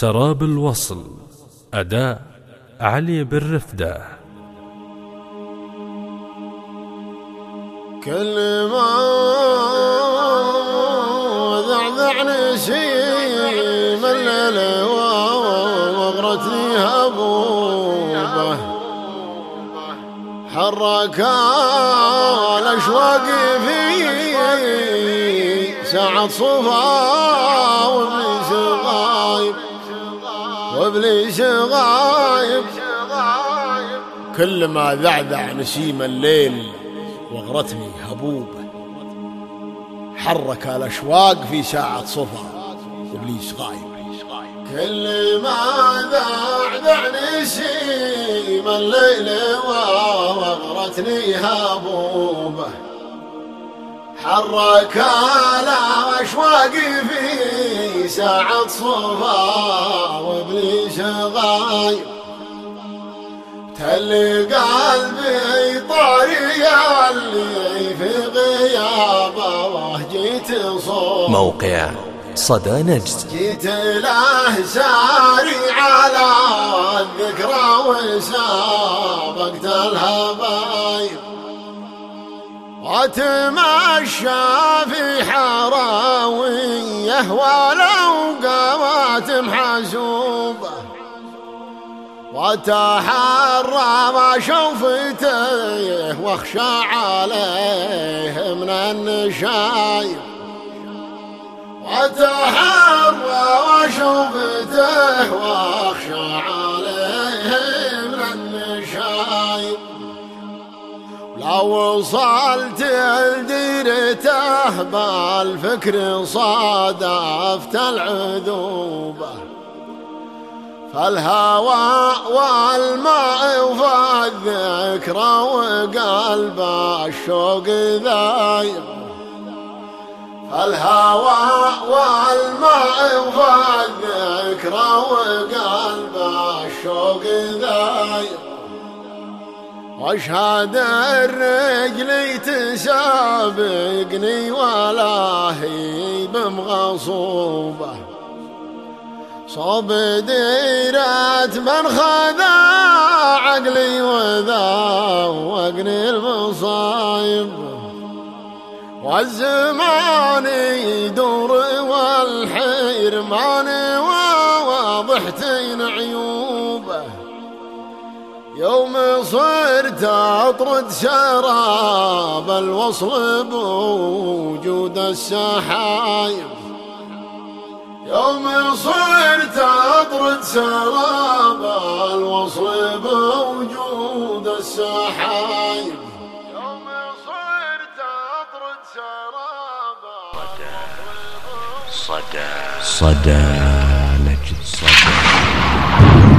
سراب الوصل أداء علي بالرفدة. كل ما ذعذع نسيم الليل وغرتني هبوبة. حرك الأشواق في ساعة صفا وابليس غايب وابليس غايب كل ما ذعذع نسيم الليل وغرتني هبوبه حرك الأشواق في ساعة صفا. وابليس غايب. كل ما ذعذع نسيم الليل وغرتني هبوبه حرك الأشواق في ساعة صفا. غايب. تل قلبي طاري اللي في غيابه جيت صوب موقع صدى نجد. جيت له ساري على الذكرى وسابقت الهبايب وتمشى في حراوية ولو محسوبه وتحرى ما شوفته واخشى عليه من النشايب وتحرى وشوفته واخشى عليه من النشايب لو وصلت لديرته بالفكر صادفت العذوبة. فالهوى والماء وفالذكرى وقلب الشوق ذايب فالهوى والماء وفالذكرى وقلب الشوق ذايب واشهد الرجل تسابقني ولا هي بمغصوبه صوب ديرات من خذا عقلي وذوقني المصايب. والزمان يدور والحرمان وواضحتين عيوبه يوم صرت أطرد شراب الوصل بوجود السحايب. يوم صرت أطرد سراب الوصل بوجود السحايب يوم صرت أطرد سراب صدى. صدى. نجد صدى.